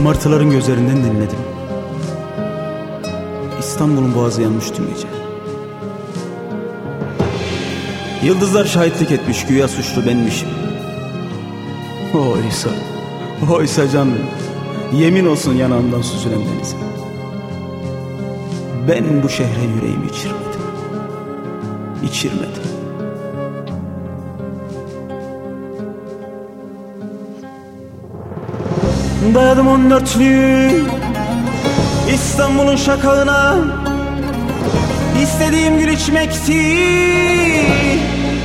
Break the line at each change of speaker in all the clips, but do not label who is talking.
Martıların gözlerinden dinledim. İstanbul'un boğazı yanmış tüm gece. Yıldızlar şahitlik etmiş güya suçlu benmişim. Oysa, oysa can yemin olsun yanağımdan süzülen denize. Ben bu şehre yüreğimi içirmedim. İçirmedim. Dayadım on dörtlüğü İstanbul'un şakağına. İstediğim gül içmekti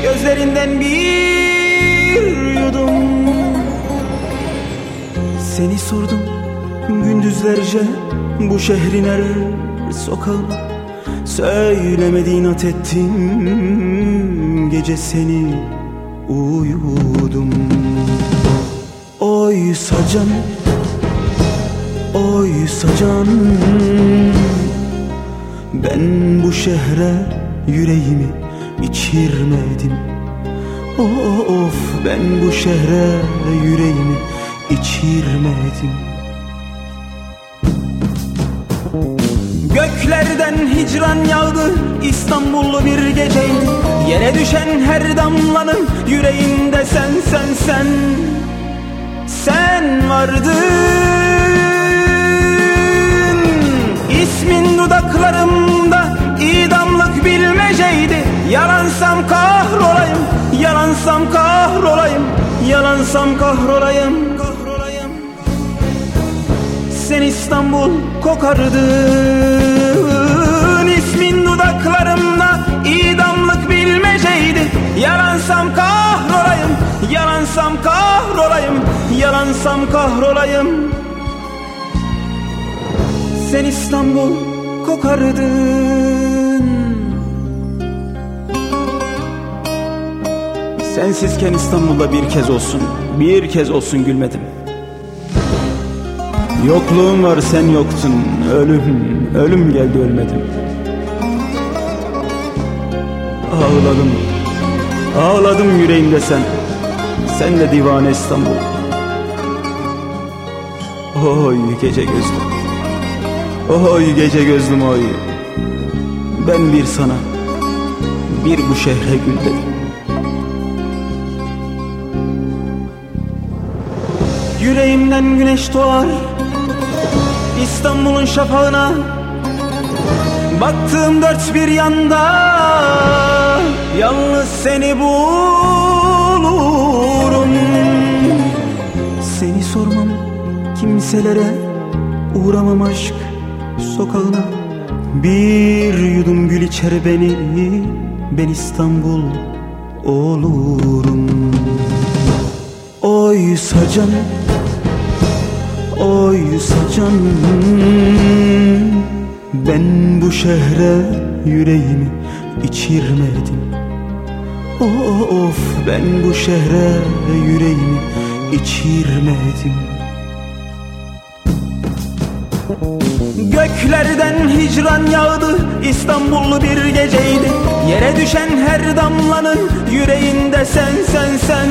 Gözlerinden bir yudum. Seni sordum gündüzlerce Bu şehrin her sokağına Söylemedi inat ettim Gece seni uyudum. Oysa can Oysa can Ben bu şehre yüreğimi içirmedim. Of ben bu şehre yüreğimi içirmedim. Göklerden hicran yağdı İstanbullu bir geceydi Yere düşen her damlanın yüreğinde sen sen sen. Sen vardın Yalansam kahrolayım, Sen İstanbul kokardın. İsmin dudaklarımda idamlık bilmeceydi. Yalansam kahrolayım, yalansam kahrolayım. Yalansam kahrolayım. Sen İstanbul kokardın Sensizken İstanbul'da bir kez olsun Bir kez olsun gülmedim. Yokluğun var sen yoktun Ölüm, ölüm geldi ölmedim. Ağladım Ağladım yüreğimde sen Sen de divane İstanbul. Oy gece gözlüm. Oy gece gözlüm oy. Ben bir sana Bir bu şehre gül dedim Yüreğimden güneş doğar İstanbul'un şafağına. Baktığım dört bir yanda Yalnız seni bulurum. Seni sormam kimselere Uğramam aşk sokağına. Bir yudum gül içer beni Ben İstanbul olurum. Oysa can Oysa can Ben bu şehre yüreğimi içirmedim. Of ben bu şehre yüreğimi içirmedim. Göklerden hicran yağdı İstanbullu bir geceydi. Yere düşen her damlanın yüreğinde sen sen sen.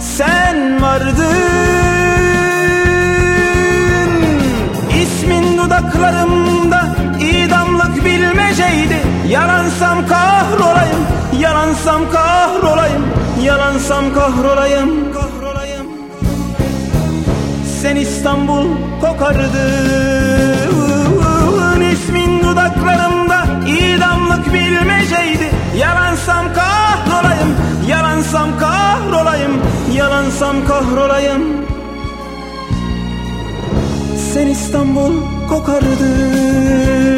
Sen vardın dudaklarımda idamlık bilmeceydi. Yalansam kahrolayım Yalansam kahrolayım Yalansam kahrolayım Sen İstanbul kokardın. İsmin dudaklarımda idamlık bilmeceydi. Yalansam kahrolayım Yalansam kahrolayım Yalansam kahrolayım Sen İstanbul kokardın